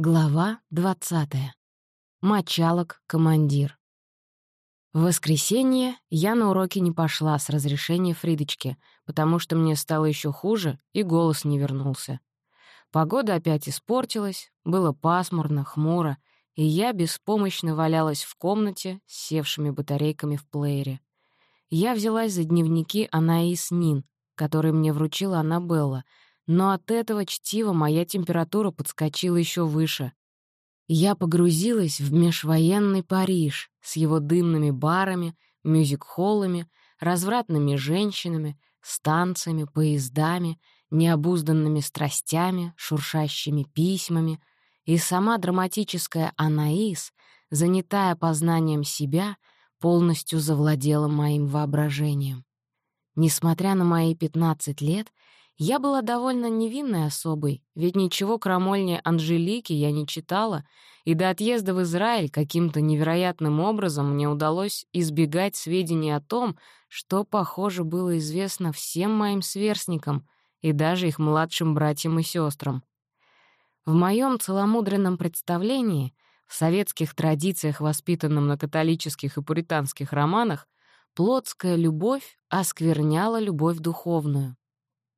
Глава 20. Мочалок командир. В воскресенье я на уроки не пошла с разрешения Фридочки, потому что мне стало еще хуже, и голос не вернулся. Погода опять испортилась, было пасмурно, хмуро, и я беспомощно валялась в комнате с севшими батарейками в плеере. Я взялась за дневники Анаис Нин, которые мне вручила Аннабелла, но от этого чтива моя температура подскочила еще выше. Я погрузилась в межвоенный Париж с его дымными барами, мюзик-холлами, развратными женщинами, станциями, поездами, необузданными страстями, шуршащими письмами, и сама драматическая Анаис, занятая познанием себя, полностью завладела моим воображением. Несмотря на мои 15 лет, я была довольно невинной особой, ведь ничего крамольнее Анжелики я не читала, и до отъезда в Израиль каким-то невероятным образом мне удалось избегать сведений о том, что, похоже, было известно всем моим сверстникам и даже их младшим братьям и сестрам. В моем целомудренном представлении, в советских традициях, воспитанном на католических и пуританских романах, плотская любовь оскверняла любовь духовную.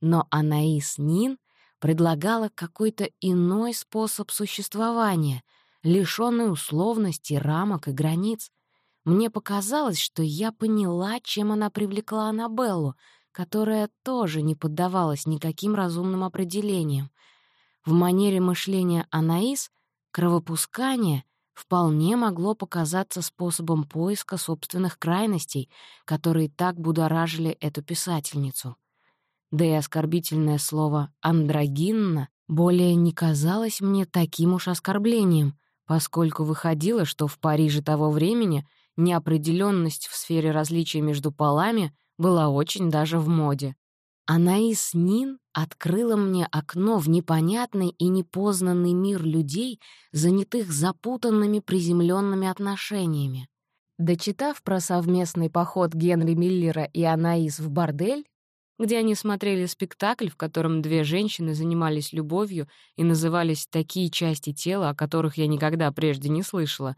Но Анаис Нин предлагала какой-то иной способ существования, лишённый условностей, рамок и границ. Мне показалось, что я поняла, чем она привлекла Аннабеллу, которая тоже не поддавалась никаким разумным определениям. В манере мышления Анаис кровопускание вполне могло показаться способом поиска собственных крайностей, которые так будоражили эту писательницу да и оскорбительное слово «андрогинна» более не казалось мне таким уж оскорблением, поскольку выходило, что в Париже того времени неопределенность в сфере различия между полами была очень даже в моде. Анаис Нин открыла мне окно в непонятный и непознанный мир людей, занятых запутанными приземленными отношениями. Дочитав про совместный поход Генри Миллера и Анаис в бордель, где они смотрели спектакль, в котором две женщины занимались любовью и назывались такие части тела, о которых я никогда прежде не слышала,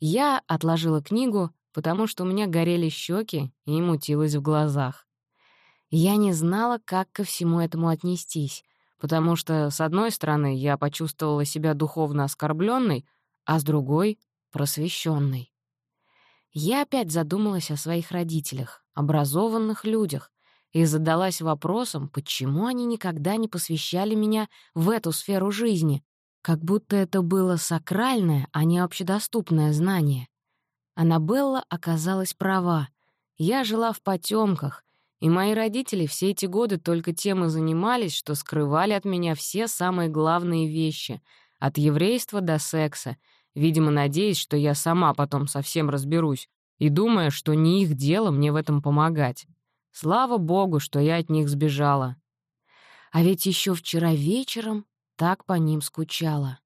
я отложила книгу, потому что у меня горели щеки и мутилось в глазах. Я не знала, как ко всему этому отнестись, потому что, с одной стороны, я почувствовала себя духовно оскорбленной, а с другой — просвещенной. Я опять задумалась о своих родителях, образованных людях, и задалась вопросом, почему они никогда не посвящали меня в эту сферу жизни, как будто это было сакральное, а не общедоступное знание. Аннабелла оказалась права. Я жила в потемках, и мои родители все эти годы только тем и занимались, что скрывали от меня все самые главные вещи, от еврейства до секса, видимо, надеясь, что я сама потом совсем разберусь, и думая, что не их дело мне в этом помогать. Слава богу, что я от них сбежала. А ведь еще вчера вечером так по ним скучала.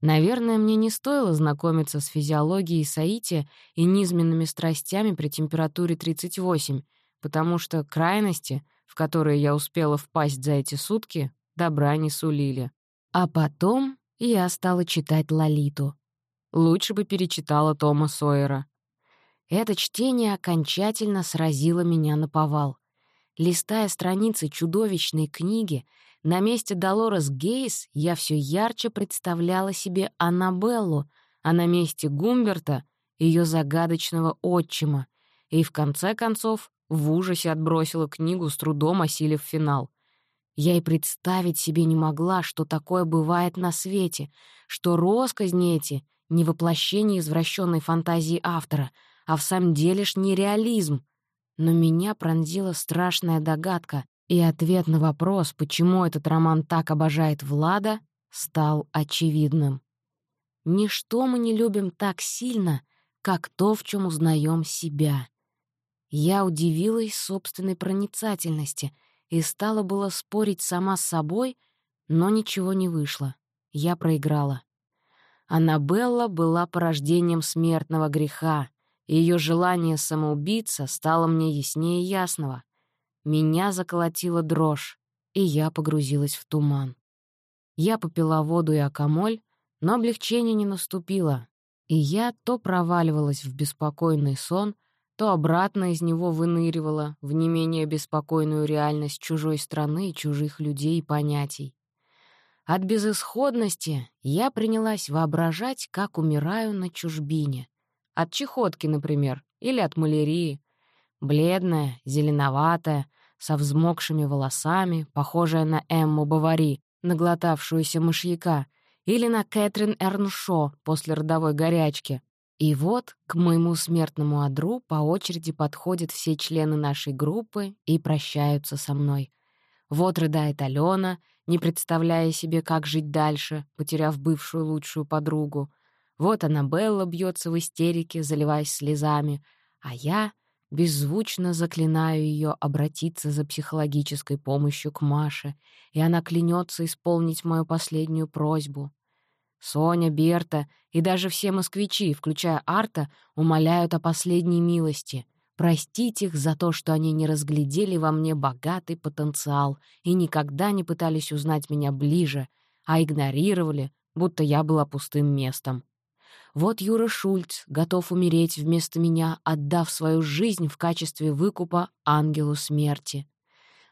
Наверное, мне не стоило знакомиться с физиологией Саити и низменными страстями при температуре 38, потому что крайности, в которые я успела впасть за эти сутки, добра не сулили. А потом я стала читать Лолиту. Лучше бы перечитала Тома Сойера. Это чтение окончательно сразило меня на повал. Листая страницы чудовищной книги, на месте Долорес Гейс я все ярче представляла себе Аннабеллу, а на месте Гумберта — ее загадочного отчима, и в конце концов в ужасе отбросила книгу, с трудом осилив финал. Я и представить себе не могла, что такое бывает на свете, что росказни эти — не воплощение извращенной фантазии автора — а в самом деле ж нереализм. Но меня пронзила страшная догадка, и ответ на вопрос, почему этот роман так обожает Влада, стал очевидным. Ничто мы не любим так сильно, как то, в чем узнаем себя. Я удивилась собственной проницательности и стала было спорить сама с собой, но ничего не вышло. Я проиграла. Аннабелла была порождением смертного греха, ее желание самоубийца стало мне яснее ясного. Меня заколотила дрожь, и я погрузилась в туман. Я попила воду и акамоль, Но облегчение не наступило, и я то проваливалась в беспокойный сон, то обратно из него выныривала в не менее беспокойную реальность чужой страны и чужих людей и понятий. От безысходности я принялась воображать, как умираю на чужбине. От чехотки, например, или от малярии. Бледная, зеленоватая, со взмокшими волосами, похожая на Эмму Бавари, наглотавшуюся мышьяка, или на Кэтрин Эрншо после родовой горячки. И вот к моему смертному одру по очереди подходят все члены нашей группы и прощаются со мной. Вот рыдает Алена, не представляя себе, как жить дальше, потеряв бывшую лучшую подругу. Вот Аннабелла бьется в истерике, заливаясь слезами, а я беззвучно заклинаю ее обратиться за психологической помощью к Маше, и она клянется исполнить мою последнюю просьбу. Соня, Берта и даже все москвичи, включая Арта, умоляют о последней милости — простить их за то, что они не разглядели во мне богатый потенциал и никогда не пытались узнать меня ближе, а игнорировали, будто я была пустым местом. Вот Юра Шульц готов умереть вместо меня, отдав свою жизнь в качестве выкупа ангелу смерти.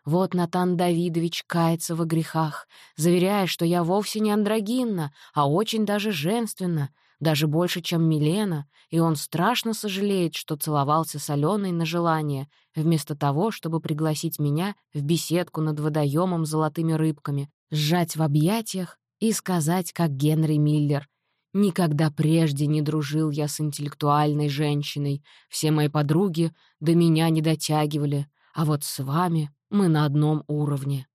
Вот Натан Давидович кается во грехах, заверяя, что я вовсе не андрогинна, а очень даже женственна, даже больше, чем Милена, и он страшно сожалеет, что целовался с Аленой на желание, вместо того, чтобы пригласить меня в беседку над водоемом золотыми рыбками, сжать в объятиях и сказать, как Генри Миллер, Никогда прежде не дружил я с интеллектуальной женщиной. Все мои подруги до меня не дотягивали, а вот с вами мы на одном уровне.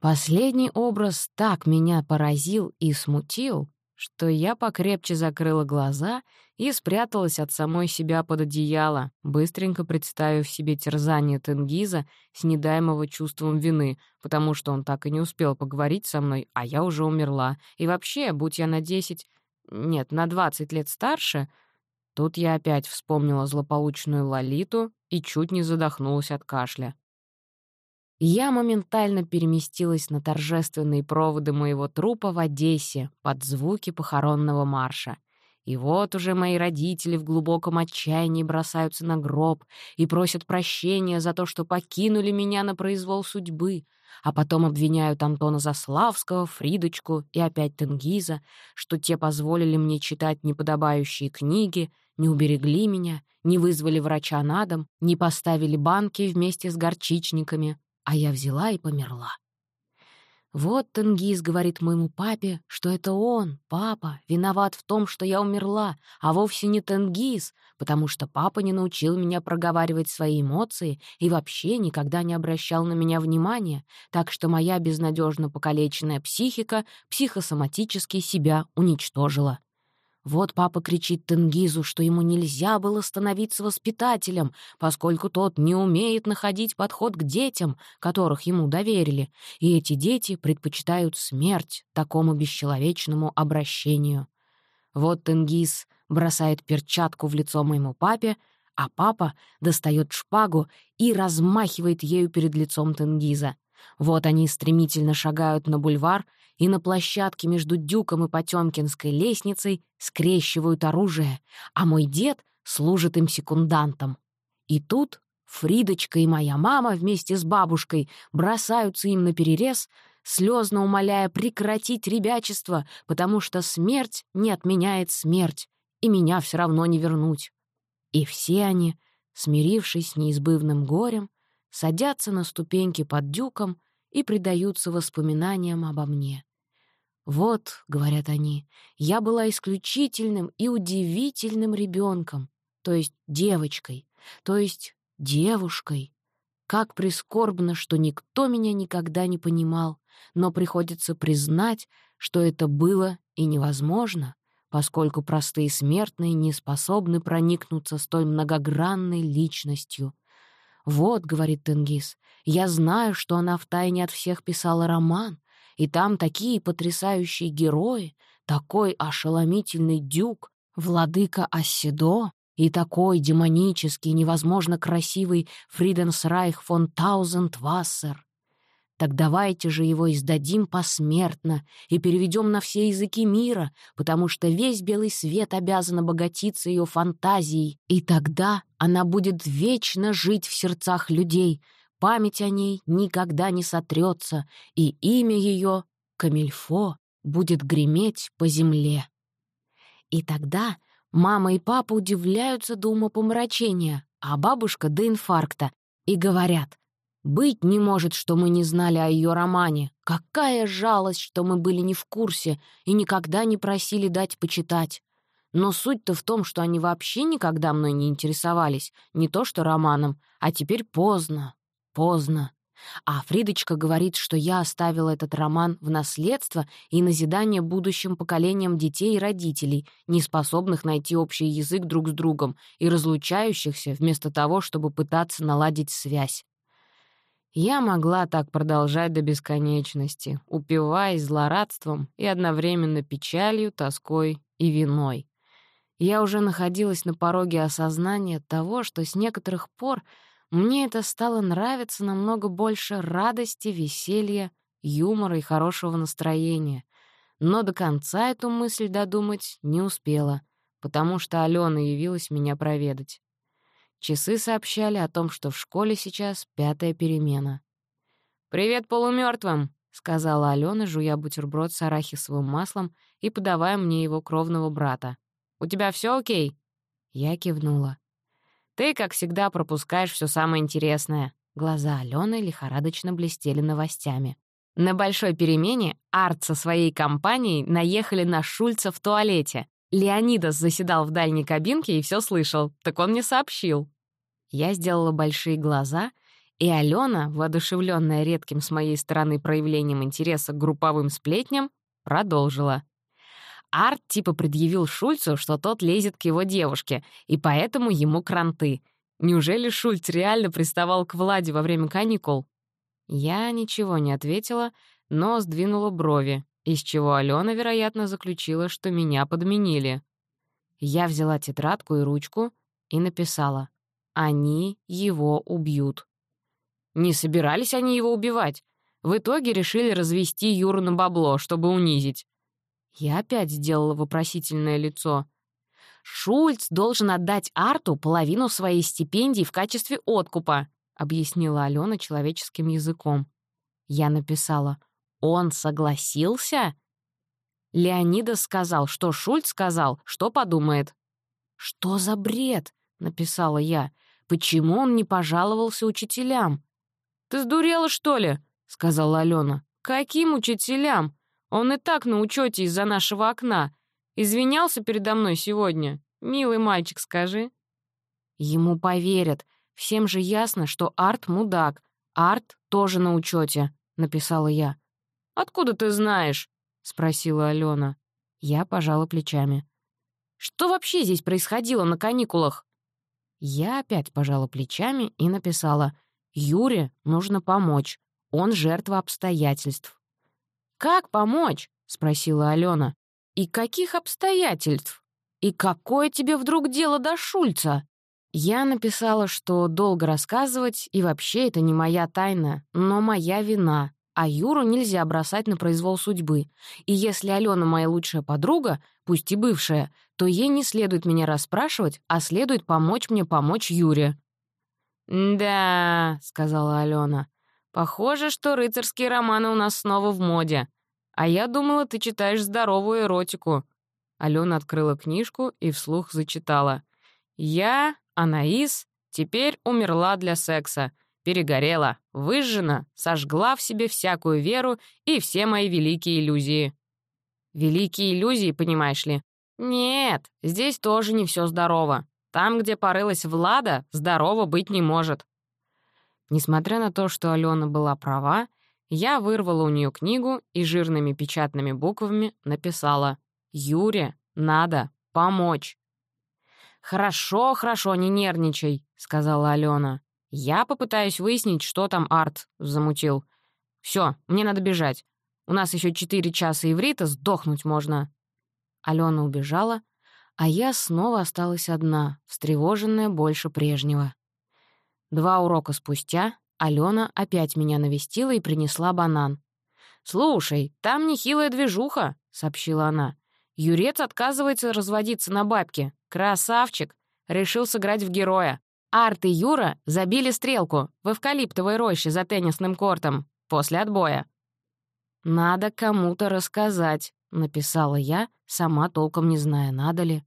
Последний образ так меня поразил и смутил, что я покрепче закрыла глаза и спряталась от самой себя под одеяло, быстренько представив себе терзание Тенгиза с недаемого чувством вины, потому что он так и не успел поговорить со мной, а я уже умерла. И вообще, будь я на десять... Нет, на двадцать лет старше... Тут я опять вспомнила злополучную Лолиту и чуть не задохнулась от кашля. Я моментально переместилась на торжественные проводы моего трупа в Одессе под звуки похоронного марша. И вот уже мои родители в глубоком отчаянии бросаются на гроб и просят прощения за то, что покинули меня на произвол судьбы, а потом обвиняют Антона Заславского, Фридочку и опять Тенгиза, что те позволили мне читать неподобающие книги, не уберегли меня, не вызвали врача на дом, не поставили банки вместе с горчичниками, а я взяла и померла. Вот Тенгиз говорит моему папе, что это он, папа, виноват в том, что я умерла, а вовсе не Тенгиз, потому что папа не научил меня проговаривать свои эмоции и вообще никогда не обращал на меня внимания, так что моя безнадежно покалеченная психика психосоматически себя уничтожила. Вот папа кричит Тенгизу, что ему нельзя было становиться воспитателем, поскольку тот не умеет находить подход к детям, которых ему доверили, и эти дети предпочитают смерть такому бесчеловечному обращению. Вот Тенгиз бросает перчатку в лицо моему папе, а папа достает шпагу и размахивает ею перед лицом Тенгиза. Вот они стремительно шагают на бульвар и на площадке между Дюком и Потёмкинской лестницей скрещивают оружие, а мой дед служит им секундантом. И тут Фридочка и моя мама вместе с бабушкой бросаются им на перерез, слезно умоляя прекратить ребячество, потому что смерть не отменяет смерть, и меня все равно не вернуть. И все они, смирившись с неизбывным горем, садятся на ступеньки под дюком и предаются воспоминаниям обо мне. «Вот», — говорят они, — «я была исключительным и удивительным ребенком, то есть девочкой, то есть девушкой. Как прискорбно, что никто меня никогда не понимал, но приходится признать, что это было и невозможно, поскольку простые смертные не способны проникнуться столь многогранной личностью. «Вот», — говорит Тенгиз, — «я знаю, что она втайне от всех писала роман, и там такие потрясающие герои, такой ошеломительный дюк, владыка Оседо и такой демонический, невозможно красивый Фриденсрайх фон Таузендвассер. Так давайте же его издадим посмертно и переведем на все языки мира, потому что весь белый свет обязан обогатиться ее фантазией, и тогда она будет вечно жить в сердцах людей, память о ней никогда не сотрется, и имя ее, Камильфо, будет греметь по земле. И тогда мама и папа удивляются до умопомрачения, а бабушка — до инфаркта, и говорят, «Быть не может, что мы не знали о ее романе. Какая жалость, что мы были не в курсе и никогда не просили дать почитать». Но суть-то в том, что они вообще никогда мной не интересовались, не то что романом, а теперь поздно, поздно. А Фридочка говорит, что я оставила этот роман в наследство и назидание будущим поколениям детей и родителей, не способных найти общий язык друг с другом и разлучающихся вместо того, чтобы пытаться наладить связь. Я могла так продолжать до бесконечности, упиваясь злорадством и одновременно печалью, тоской и виной. Я уже находилась на пороге осознания того, что с некоторых пор — мне это стало нравиться намного больше радости, веселья, юмора и хорошего настроения. Но до конца эту мысль додумать не успела, потому что Алена явилась меня проведать. Часы сообщали о том, что в школе сейчас пятая перемена. «Привет полумёртвым!» — сказала Алена, жуя бутерброд с арахисовым маслом и подавая мне его кровного брата. «У тебя все окей?» Я кивнула. Ты, как всегда, пропускаешь все самое интересное». Глаза Алены лихорадочно блестели новостями. На большой перемене Арт со своей компанией наехали на Шульца в туалете. Леонидас заседал в дальней кабинке и все слышал, так он мне сообщил. Я сделала большие глаза, и Алена, воодушевленная редким с моей стороны проявлением интереса к групповым сплетням, продолжила. Арт типа предъявил Шульцу, что тот лезет к его девушке, и поэтому ему кранты. Неужели Шульц реально приставал к Владе во время каникул? Я ничего не ответила, но сдвинула брови, из чего Алена, вероятно, заключила, что меня подменили. Я взяла тетрадку и ручку и написала «Они его убьют». Не собирались они его убивать. В итоге решили развести Юру на бабло, чтобы унизить. Я опять сделала вопросительное лицо. «Шульц должен отдать Арту половину своей стипендии в качестве откупа», объяснила Алена человеческим языком. Я написала «Он согласился?» Леонида сказал, что Шульц сказал, что подумает. «Что за бред?» — написала я. «Почему он не пожаловался учителям?» «Ты сдурела, что ли?» — сказала Алена. «Каким учителям? Он и так на учете из-за нашего окна. Извинялся передо мной сегодня. Милый мальчик, скажи». Ему поверят. Всем же ясно, что Арт — мудак. Арт тоже на учете, написала я. «Откуда ты знаешь?» — спросила Алена. Я пожала плечами. «Что вообще здесь происходило на каникулах?» Я опять пожала плечами и написала. «Юре нужно помочь. Он жертва обстоятельств. «Как помочь?» — спросила Алена. «И каких обстоятельств? И какое тебе вдруг дело до Шульца?» Я написала, что долго рассказывать, и вообще это не моя тайна, но моя вина, а Юру нельзя бросать на произвол судьбы. И если Алена моя лучшая подруга, пусть и бывшая, то ей не следует меня расспрашивать, а следует помочь мне помочь Юре. «Да», — сказала Алена, Похоже, что рыцарские романы у нас снова в моде. А я думала, ты читаешь здоровую эротику». Алена открыла книжку и вслух зачитала. «Я, Анаис, теперь умерла для секса, перегорела, выжжена, сожгла в себе всякую веру и все мои великие иллюзии». «Великие иллюзии, понимаешь ли?» «Нет, здесь тоже не все здорово. Там, где порылась Влада, здорово быть не может. Несмотря на то, что Алена была права, я вырвала у нее книгу и жирными печатными буквами написала «Юре надо помочь». «Хорошо, хорошо, не нервничай», — сказала Алена. «Я попытаюсь выяснить, что там Арт замутил. Все, мне надо бежать. У нас еще четыре часа иврита, сдохнуть можно». Алена убежала, а я снова осталась одна, встревоженная больше прежнего. Два урока спустя Алена опять меня навестила и принесла банан. «Слушай, там нехилая движуха», — сообщила она. «Юрец отказывается разводиться на бабке. Красавчик! Решил сыграть в героя. Арт и Юра забили стрелку в эвкалиптовой роще за теннисным кортом после отбоя. «Надо кому-то рассказать», — написала я, сама толком не зная, надо ли.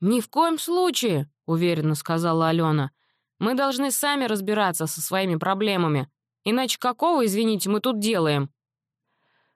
«Ни в коем случае», — уверенно сказала Алена. «Мы должны сами разбираться со своими проблемами. Иначе какого, извините, мы тут делаем?»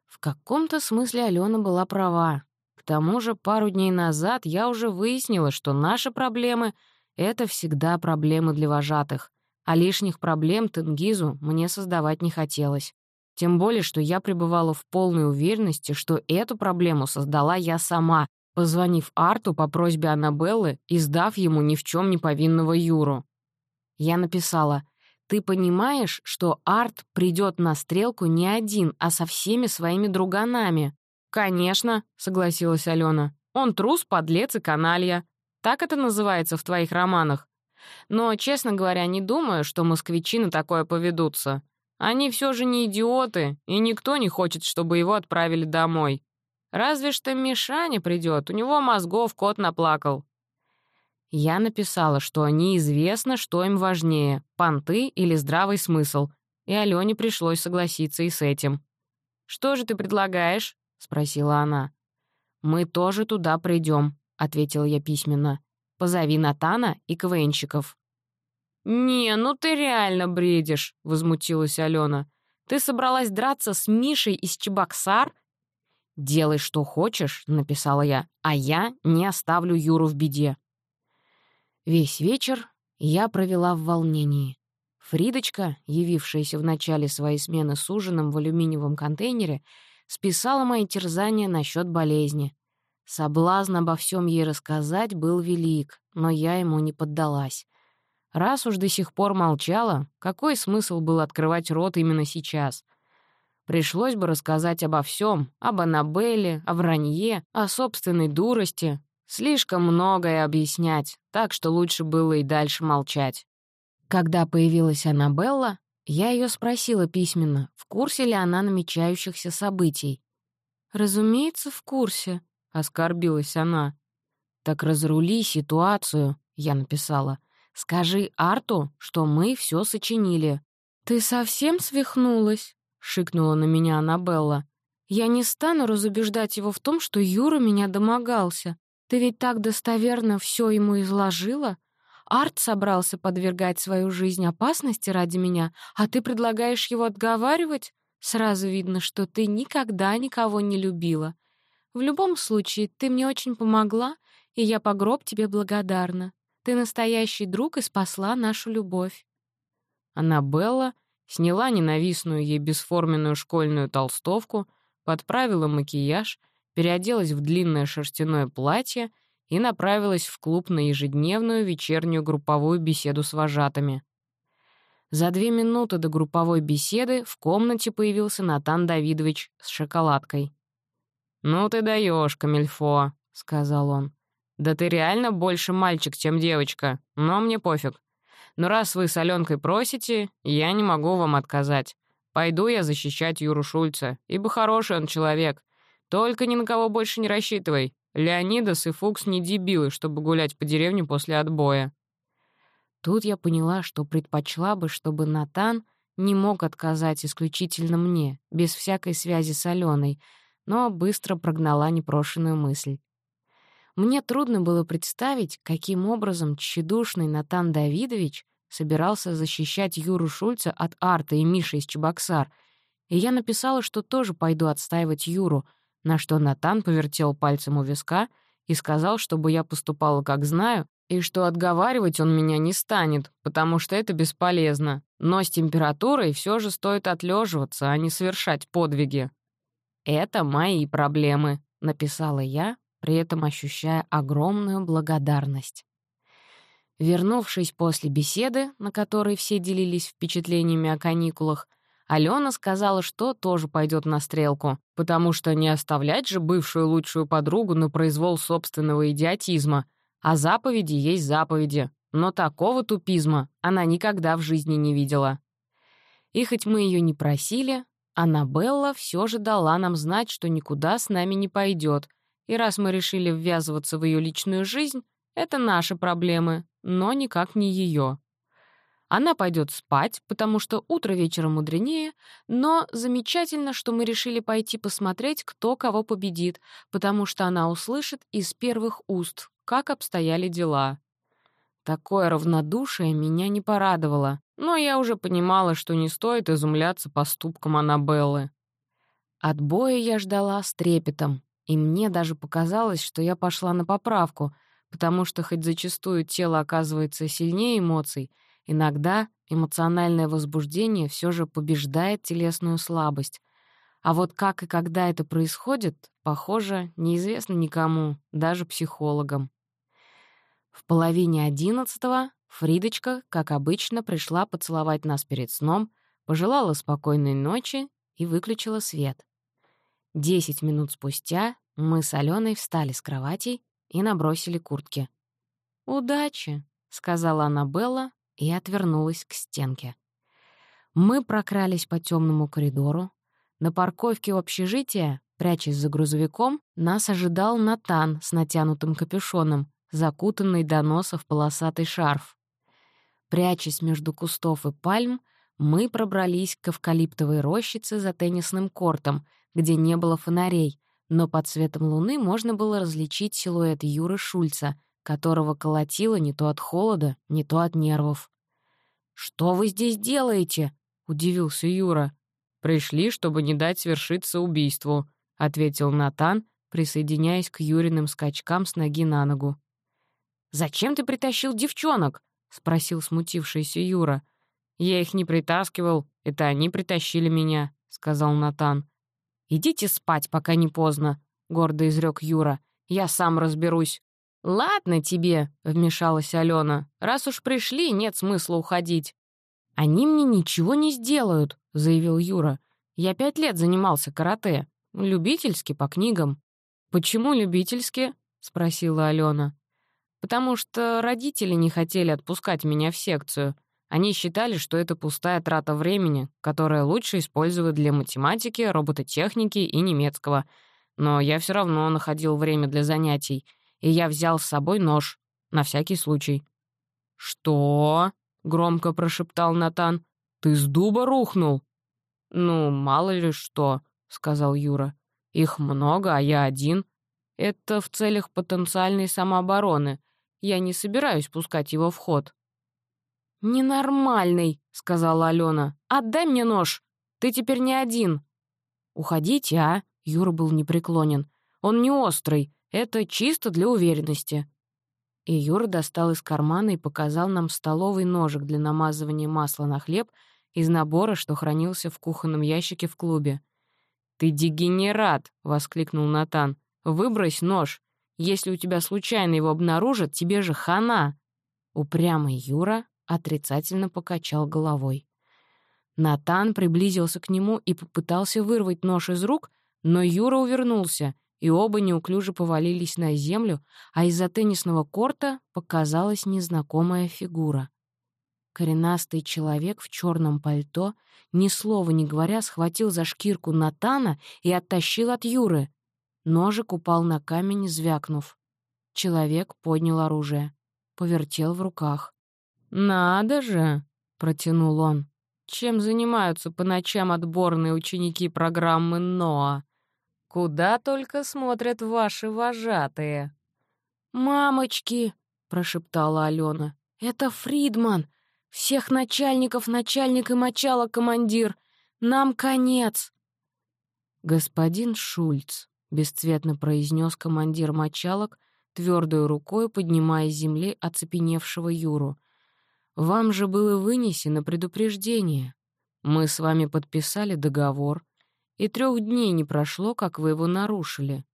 В каком-то смысле Алена была права. К тому же пару дней назад я уже выяснила, что наши проблемы — это всегда проблемы для вожатых, а лишних проблем Тенгизу мне создавать не хотелось. Тем более, что я пребывала в полной уверенности, что эту проблему создала я сама, позвонив Арту по просьбе Аннабеллы и сдав ему ни в чем не повинного Юру. Я написала, «Ты понимаешь, что Арт придет на стрелку не один, а со всеми своими друганами?» «Конечно», — согласилась Алена. «Он трус, подлец и каналья. Так это называется в твоих романах. Но, честно говоря, не думаю, что москвичи на такое поведутся. Они все же не идиоты, и никто не хочет, чтобы его отправили домой. Разве что Мишаня придет, у него мозгов кот наплакал. Я написала, что неизвестно, что им важнее — понты или здравый смысл, и Алене пришлось согласиться и с этим. «Что же ты предлагаешь?» — спросила она. «Мы тоже туда придем, ответила я письменно. «Позови Натана и КВНщиков». «Не, ну ты реально бредишь», — возмутилась Алена. «Ты собралась драться с Мишей из Чебоксар?» «Делай, что хочешь», — написала я, «а я не оставлю Юру в беде». Весь вечер я провела в волнении. Фридочка, явившаяся в начале своей смены с ужином в алюминиевом контейнере, списала мои терзания насчет болезни. Соблазн обо всем ей рассказать был велик, но я ему не поддалась. Раз уж до сих пор молчала, какой смысл был открывать рот именно сейчас? Пришлось бы рассказать обо всем, об Аннабелле, о вранье, о собственной дурости. Слишком многое объяснять, так что лучше было и дальше молчать. Когда появилась Аннабелла, я ее спросила письменно, в курсе ли она намечающихся событий. «Разумеется, в курсе», — оскорбилась она. «Так разрули ситуацию», — я написала. Скажи Арту, что мы все сочинили». «Ты совсем свихнулась?» — шикнула на меня Аннабелла. «Я не стану разубеждать его в том, что Юра меня домогался. Ты ведь так достоверно все ему изложила. Арт собрался подвергать свою жизнь опасности ради меня, а ты предлагаешь его отговаривать? Сразу видно, что ты никогда никого не любила. В любом случае, ты мне очень помогла, и я по гроб тебе благодарна. Ты настоящий друг и спасла нашу любовь». Аннабелла сняла ненавистную ей бесформенную школьную толстовку, подправила макияж, переоделась в длинное шерстяное платье и направилась в клуб на ежедневную вечернюю групповую беседу с вожатыми. За две минуты до групповой беседы в комнате появился Натан Давидович с шоколадкой. «Ну ты даешь, Камильфо», — сказал он. «Да ты реально больше мальчик, чем девочка, но мне пофиг. Но раз вы с Аленкой просите, я не могу вам отказать. Пойду я защищать Юру Шульца, ибо хороший он человек. Только ни на кого больше не рассчитывай. Леонидас и Фукс не дебилы, чтобы гулять по деревне после отбоя». Тут я поняла, что предпочла бы, чтобы Натан не мог отказать исключительно мне, без всякой связи с Аленой, но быстро прогнала непрошенную мысль. Мне трудно было представить, каким образом тщедушный Натан Давидович собирался защищать Юру Шульца от Арта и Миши из Чебоксар, и я написала, что тоже пойду отстаивать Юру, на что Натан повертел пальцем у виска и сказал, чтобы я поступала как знаю, и что отговаривать он меня не станет, потому что это бесполезно. Но с температурой все же стоит отлеживаться, а не совершать подвиги. «Это мои проблемы», — написала я, при этом ощущая огромную благодарность. Вернувшись после беседы, на которой все делились впечатлениями о каникулах, Алена сказала, что тоже пойдет на стрелку, потому что не оставлять же бывшую лучшую подругу на произвол собственного идиотизма, а заповеди есть заповеди, но такого тупизма она никогда в жизни не видела. И хоть мы ее не просили, Аннабелла все же дала нам знать, что никуда с нами не пойдет. И раз мы решили ввязываться в ее личную жизнь, это наши проблемы, но никак не ее. Она пойдет спать, потому что утро вечером мудренее, но замечательно, что мы решили пойти посмотреть, кто кого победит, потому что она услышит из первых уст, как обстояли дела. Такое равнодушие меня не порадовало, но я уже понимала, что не стоит изумляться поступкам Аннабеллы. От боя я ждала с трепетом, и мне даже показалось, что я пошла на поправку, потому что хоть зачастую тело оказывается сильнее эмоций, иногда эмоциональное возбуждение все же побеждает телесную слабость. А вот как и когда это происходит, похоже, неизвестно никому, даже психологам. В половине одиннадцатого Фридочка, как обычно, пришла поцеловать нас перед сном, пожелала спокойной ночи и выключила свет. Десять минут спустя мы с Аленой встали с кроватей и набросили куртки. «Удачи», — сказала Аннабелла и отвернулась к стенке. Мы прокрались по темному коридору. На парковке общежития, прячась за грузовиком, нас ожидал Натан с натянутым капюшоном, закутанный до носа в полосатый шарф. Прячась между кустов и пальм, мы пробрались к эвкалиптовой рощице за теннисным кортом, где не было фонарей, но под светом луны можно было различить силуэт Юры Шульца, которого колотило не то от холода, не то от нервов. «Что вы здесь делаете?» — удивился Юра. «Пришли, чтобы не дать свершиться убийству», — ответил Натан, присоединяясь к Юриным скачкам с ноги на ногу. «Зачем ты притащил девчонок?» — спросил смутившийся Юра. «Я их не притаскивал, это они притащили меня», — сказал Натан. «Идите спать, пока не поздно», — гордо изрек Юра. «Я сам разберусь». «Ладно тебе», — вмешалась Алена. «Раз уж пришли, нет смысла уходить». «Они мне ничего не сделают», — заявил Юра. «Я пять лет занимался карате. Любительски, по книгам». «Почему любительски?» — спросила Алена потому что родители не хотели отпускать меня в секцию. Они считали, что это пустая трата времени, которая лучше использовать для математики, робототехники и немецкого. Но я все равно находил время для занятий, и я взял с собой нож, на всякий случай. «Что?» — громко прошептал Натан. «Ты с дуба рухнул?» «Ну, мало ли что», — сказал Юра. «Их много, а я один. Это в целях потенциальной самообороны. Я не собираюсь пускать его в ход». «Ненормальный», — сказала Алена. «Отдай мне нож. Ты теперь не один». «Уходите, а?» — Юра был непреклонен. «Он не острый. Это чисто для уверенности». И Юра достал из кармана и показал нам столовый ножик для намазывания масла на хлеб из набора, что хранился в кухонном ящике в клубе. «Ты дегенерат!» — воскликнул Натан. «Выбрось нож. Если у тебя случайно его обнаружат, тебе же хана!» Упрямый Юра отрицательно покачал головой. Натан приблизился к нему и попытался вырвать нож из рук, но Юра увернулся, и оба неуклюже повалились на землю, а из-за теннисного корта показалась незнакомая фигура. Коренастый человек в черном пальто, ни слова не говоря, схватил за шкирку Натана и оттащил от Юры. Ножик упал на камень, звякнув. Человек поднял оружие, повертел в руках. «Надо же!» — протянул он. «Чем занимаются по ночам отборные ученики программы НОА? Куда только смотрят ваши вожатые?» «Мамочки!» — прошептала Алена. «Это Фридман! Всех начальников начальник и мочало командир! Нам конец!» «Господин Шульц», бесцветно произнес командир мочалок, твердой рукой поднимая с земли оцепеневшего Юру. «Вам же было вынесено предупреждение. Мы с вами подписали договор, и трех дней не прошло, как вы его нарушили.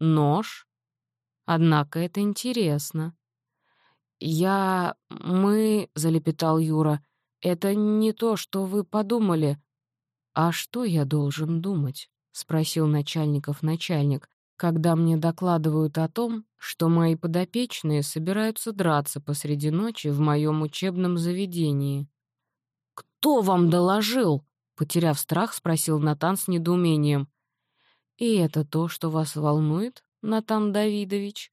Нож? Однако это интересно». «Я... мы...» — залепетал Юра. «Это не то, что вы подумали». «А что я должен думать?» — спросил начальников начальник, когда мне докладывают о том, что мои подопечные собираются драться посреди ночи в моем учебном заведении. «Кто вам доложил?» — потеряв страх, спросил Натан с недоумением. «И это то, что вас волнует, Натан Давидович?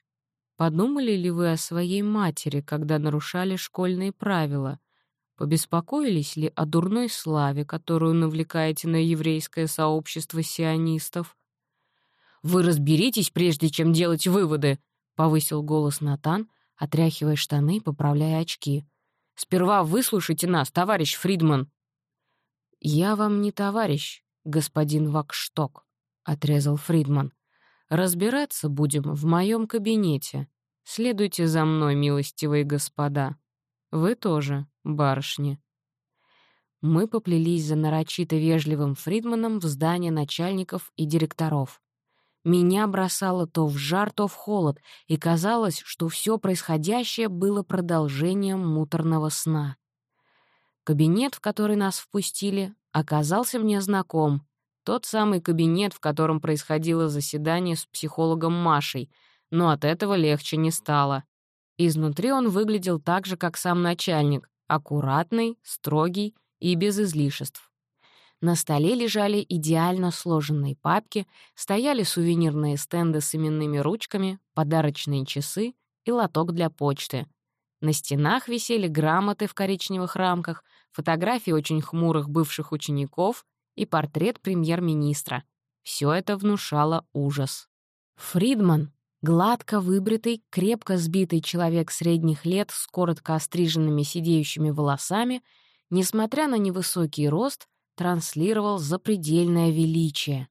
Подумали ли вы о своей матери, когда нарушали школьные правила? Побеспокоились ли о дурной славе, которую навлекаете на еврейское сообщество сионистов? «Вы разберитесь, прежде чем делать выводы», — повысил голос Натан, отряхивая штаны и поправляя очки. «Сперва выслушайте нас, товарищ Фридман». «Я вам не товарищ, господин Вакшток», — отрезал Фридман. «Разбираться будем в моем кабинете. Следуйте за мной, милостивые господа. Вы тоже, барышни». Мы поплелись за нарочито вежливым Фридманом в здание начальников и директоров. Меня бросало то в жар, то в холод, и казалось, что все происходящее было продолжением муторного сна. Кабинет, в который нас впустили, оказался мне знаком. Тот самый кабинет, в котором происходило заседание с психологом Машей, но от этого легче не стало. Изнутри он выглядел так же, как сам начальник, аккуратный, строгий и без излишеств. На столе лежали идеально сложенные папки, стояли сувенирные стенды с именными ручками, подарочные часы и лоток для почты. На стенах висели грамоты в коричневых рамках, фотографии очень хмурых бывших учеников и портрет премьер-министра. Все это внушало ужас. Фридман, гладко выбритый, крепко сбитый человек средних лет с коротко остриженными сидеющими волосами, несмотря на невысокий рост, транслировал запредельное величие.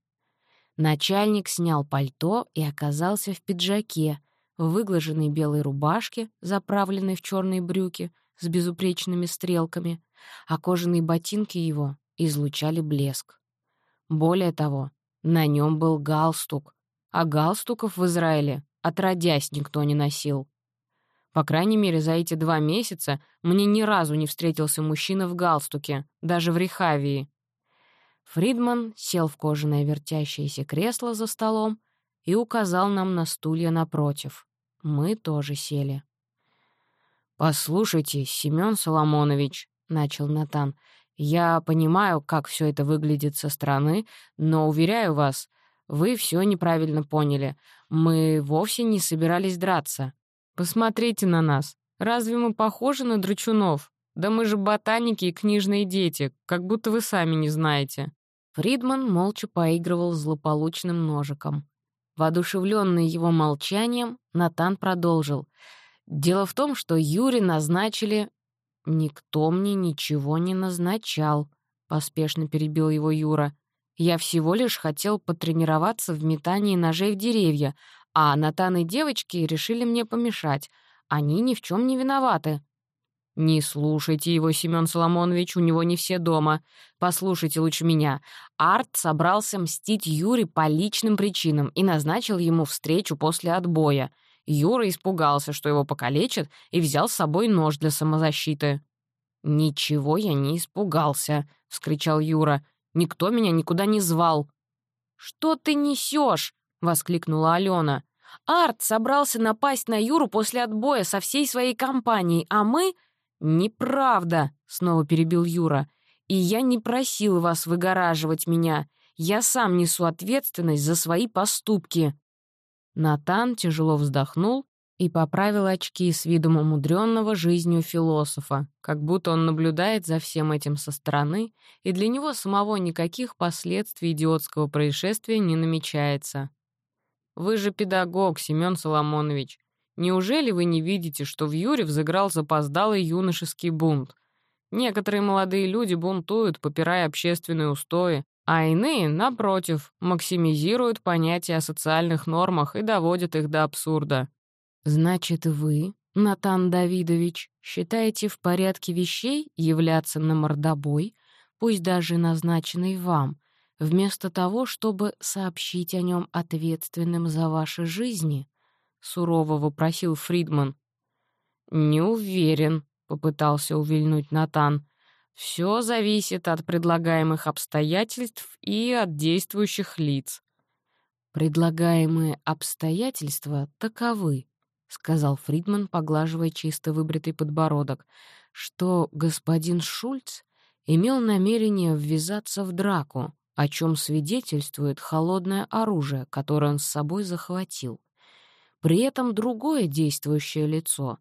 Начальник снял пальто и оказался в пиджаке, в выглаженной белой рубашке, заправленной в черные брюки с безупречными стрелками, а кожаные ботинки его излучали блеск. Более того, на нем был галстук, а галстуков в Израиле отродясь никто не носил. По крайней мере, за эти два месяца мне ни разу не встретился мужчина в галстуке, даже в Рехавии. Фридман сел в кожаное вертящееся кресло за столом и указал нам на стулья напротив. Мы тоже сели. «Послушайте, Семён Соломонович», — начал Натан, «я понимаю, как все это выглядит со стороны, но, уверяю вас, вы все неправильно поняли. Мы вовсе не собирались драться. Посмотрите на нас. Разве мы похожи на драчунов? Да мы же ботаники и книжные дети, как будто вы сами не знаете». Фридман молча поигрывал злополучным ножиком. Воодушевленный его молчанием, Натан продолжил. «Дело в том, что Юре назначили...» «Никто мне ничего не назначал», — поспешно перебил его Юра. «Я всего лишь хотел потренироваться в метании ножей в деревья, а Натан и девочки решили мне помешать. Они ни в чем не виноваты. «Не слушайте его, Семён Соломонович, у него не все дома. Послушайте лучше меня. Арт собрался мстить Юре по личным причинам и назначил ему встречу после отбоя. Юра испугался, что его покалечат, и взял с собой нож для самозащиты». «Ничего я не испугался», — вскричал Юра. «Никто меня никуда не звал». «Что ты несешь? воскликнула Алена. «Арт собрался напасть на Юру после отбоя со всей своей компанией, а мы...» «Неправда», — снова перебил Юра. «И я не просил вас выгораживать меня. Я сам несу ответственность за свои поступки». Натан тяжело вздохнул и поправил очки с видом умудренного жизнью философа, как будто он наблюдает за всем этим со стороны, и для него самого никаких последствий идиотского происшествия не намечается. «Вы же педагог, Семён Соломонович. Неужели вы не видите, что в Юре взыграл запоздалый юношеский бунт? Некоторые молодые люди бунтуют, попирая общественные устои, а иные, напротив, максимизируют понятия о социальных нормах и доводят их до абсурда. Значит, вы, Натан Давидович, считаете в порядке вещей являться на мордобой, пусть даже назначенный вам, вместо того, чтобы сообщить о нем ответственным за ваши жизни? сурово вопросил Фридман. «Не уверен», — попытался увильнуть Натан. «Все зависит от предлагаемых обстоятельств и от действующих лиц». «Предлагаемые обстоятельства таковы», — сказал Фридман, поглаживая чисто выбритый подбородок, «что господин Шульц имел намерение ввязаться в драку, о чем свидетельствует холодное оружие, которое он с собой захватил. При этом другое действующее лицо,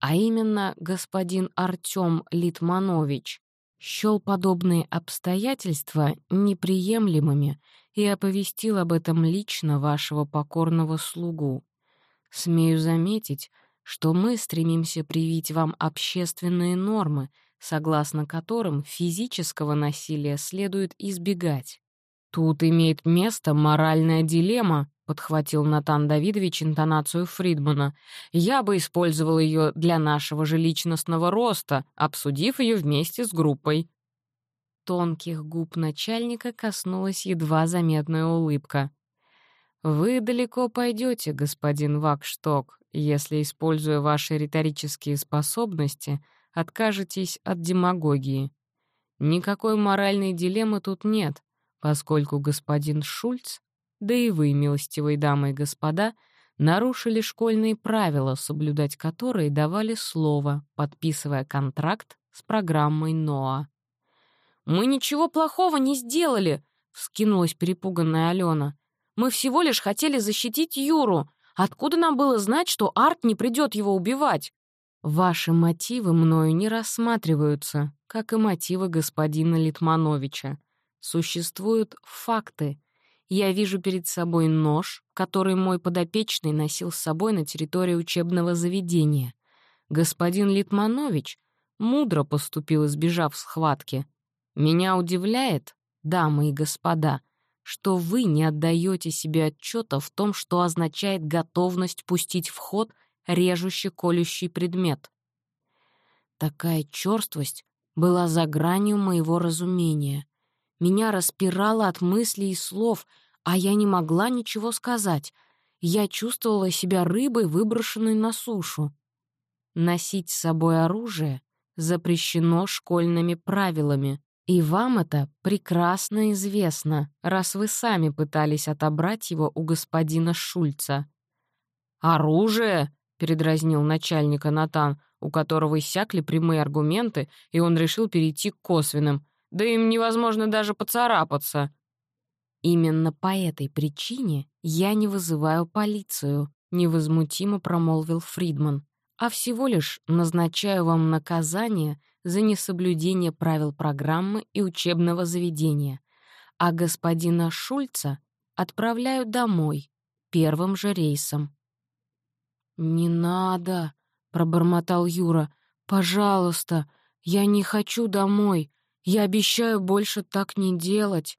а именно господин Артём Литманович, счёл подобные обстоятельства неприемлемыми и оповестил об этом лично вашего покорного слугу. Смею заметить, что мы стремимся привить вам общественные нормы, согласно которым физического насилия следует избегать. Тут имеет место моральная дилемма, подхватил Натан Давидович интонацию Фридмана. Я бы использовал ее для нашего же личностного роста, обсудив ее вместе с группой. Тонких губ начальника коснулась едва заметная улыбка. «Вы далеко пойдете, господин Вакшток, если, используя ваши риторические способности, откажетесь от демагогии. Никакой моральной дилеммы тут нет, поскольку господин Шульц, да и вы, милостивые дамы и господа, нарушили школьные правила, соблюдать которые давали слово, подписывая контракт с программой НОА. «Мы ничего плохого не сделали!» — вскинулась перепуганная Алена. «Мы всего лишь хотели защитить Юру. Откуда нам было знать, что Арт не придет его убивать? Ваши мотивы мною не рассматриваются, как и мотивы господина Литмановича. Существуют факты. Я вижу перед собой нож, который мой подопечный носил с собой на территории учебного заведения. Господин Литманович мудро поступил, избежав схватки. Меня удивляет, дамы и господа, что вы не отдаете себе отчета в том, что означает готовность пустить в ход режущий колющий предмет. Такая черствость была за гранью моего разумения. Меня распирало от мыслей и слов, а я не могла ничего сказать. Я чувствовала себя рыбой, выброшенной на сушу. Носить с собой оружие запрещено школьными правилами. И вам это прекрасно известно, раз вы сами пытались отобрать его у господина Шульца. «Оружие?» — передразнил начальника Натан, у которого иссякли прямые аргументы, и он решил перейти к косвенным. «Да им невозможно даже поцарапаться». «Именно по этой причине я не вызываю полицию», — невозмутимо промолвил Фридман, «а всего лишь назначаю вам наказание за несоблюдение правил программы и учебного заведения, а господина Шульца отправляют домой первым же рейсом. «Не надо», — пробормотал Юра. «Пожалуйста, я не хочу домой. Я обещаю больше так не делать».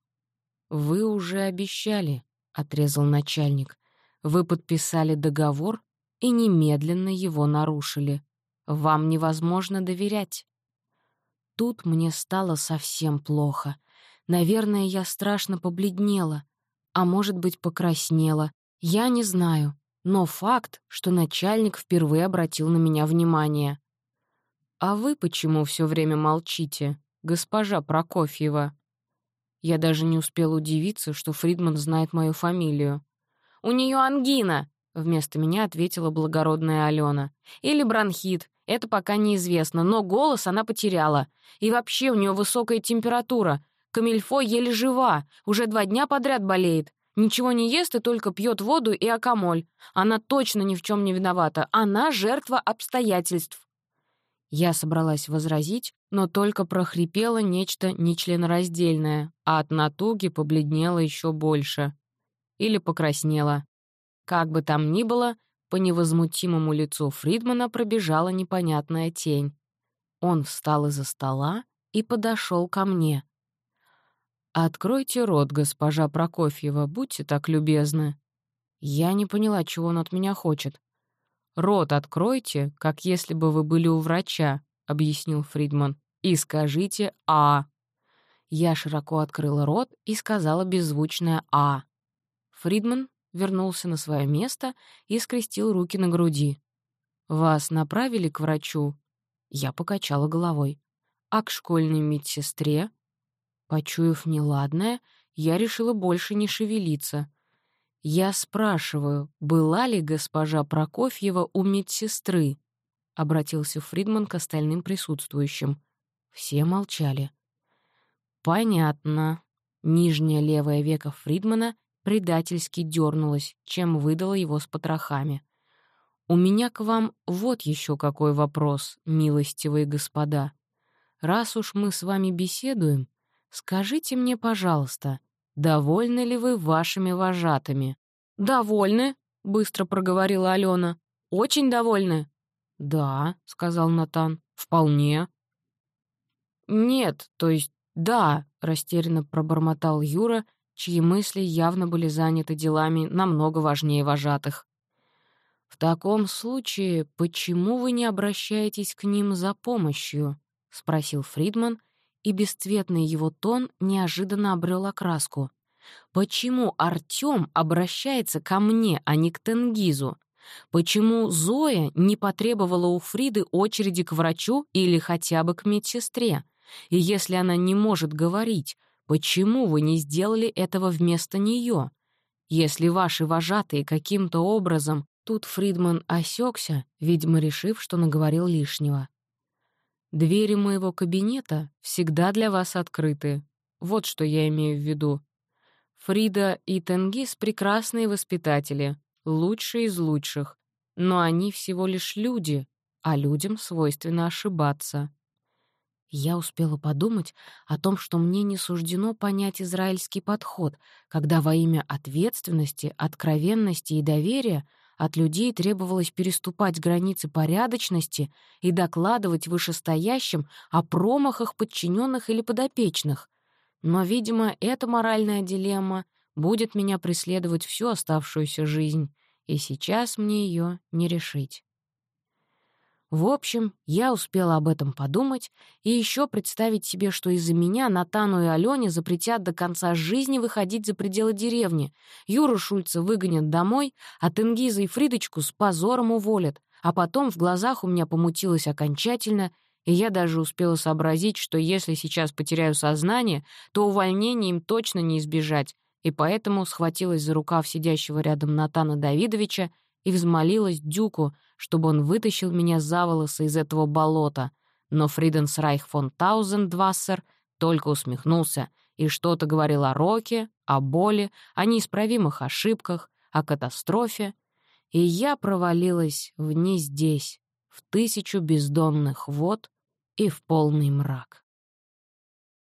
«Вы уже обещали», — отрезал начальник. «Вы подписали договор и немедленно его нарушили. Вам невозможно доверять». Тут мне стало совсем плохо. Наверное, я страшно побледнела, а может быть, покраснела. Я не знаю, но факт, что начальник впервые обратил на меня внимание. «А вы почему все время молчите, госпожа Прокофьева?» Я даже не успел удивиться, что Фридман знает мою фамилию. «У нее ангина!» — вместо меня ответила благородная Алена. «Или бронхит. Это пока неизвестно, но голос она потеряла. И вообще у нее высокая температура. Камильфо еле жива, уже два дня подряд болеет. Ничего не ест и только пьет воду и акамоль. Она точно ни в чем не виновата. Она жертва обстоятельств. Я собралась возразить, но только прохрипела нечто нечленораздельное, а от натуги побледнела еще больше. Или покраснела. Как бы там ни было, по невозмутимому лицу Фридмана пробежала непонятная тень. Он встал из-за стола и подошел ко мне. «Откройте рот, госпожа Прокофьева, будьте так любезны». Я не поняла, чего он от меня хочет. «Рот откройте, как если бы вы были у врача», — объяснил Фридман, «и скажите «А». Я широко открыла рот и сказала беззвучное «А». Фридман вернулся на свое место и скрестил руки на груди. «Вас направили к врачу?» Я покачала головой. «А к школьной медсестре?» Почуяв неладное, я решила больше не шевелиться. «Я спрашиваю, была ли госпожа Прокофьева у медсестры?» — обратился Фридман к остальным присутствующим. Все молчали. Понятно. Нижнее левое веко Фридмана предательски дернулось, чем выдало его с потрохами. «У меня к вам вот еще какой вопрос, милостивые господа. Раз уж мы с вами беседуем, скажите мне, пожалуйста, довольны ли вы вашими вожатыми?» «Довольны», — быстро проговорила Алена. «Очень довольны». «Да», — сказал Натан, — «вполне». «Нет, то есть да», — растерянно пробормотал Юра, чьи мысли явно были заняты делами намного важнее вожатых. «В таком случае, почему вы не обращаетесь к ним за помощью?» — спросил Фридман, и бесцветный его тон неожиданно обрел окраску. «Почему Артём обращается ко мне, а не к Тенгизу? Почему Зоя не потребовала у Фриды очереди к врачу или хотя бы к медсестре? И если она не может говорить, почему вы не сделали этого вместо нее? Если ваши вожатые каким-то образом Тут Фридман осекся, видимо, решив, что наговорил лишнего. «Двери моего кабинета всегда для вас открыты. Вот что я имею в виду. Фрида и Тенгиз — прекрасные воспитатели, лучшие из лучших, но они всего лишь люди, а людям свойственно ошибаться. Я успела подумать о том, что мне не суждено понять израильский подход, когда во имя ответственности, откровенности и доверия от людей требовалось переступать границы порядочности и докладывать вышестоящим о промахах подчиненных или подопечных. Но, видимо, эта моральная дилемма будет меня преследовать всю оставшуюся жизнь, и сейчас мне ее не решить. В общем, я успела об этом подумать и еще представить себе, что из-за меня Натану и Алене запретят до конца жизни выходить за пределы деревни. Юру Шульца выгонят домой, а Тенгиза и Фридочку с позором уволят. А потом в глазах у меня помутилось окончательно, и я даже успела сообразить, что если сейчас потеряю сознание, то увольнения им точно не избежать, и поэтому схватилась за рукав сидящего рядом Натана Давидовича и взмолилась Дюку, чтобы он вытащил меня за волосы из этого болота, но Фриденсрайх фон Таузендвассер только усмехнулся и что-то говорил о роке, о боли, о неисправимых ошибках, о катастрофе, и я провалилась вниз здесь, в тысячу бездонных вод и в полный мрак.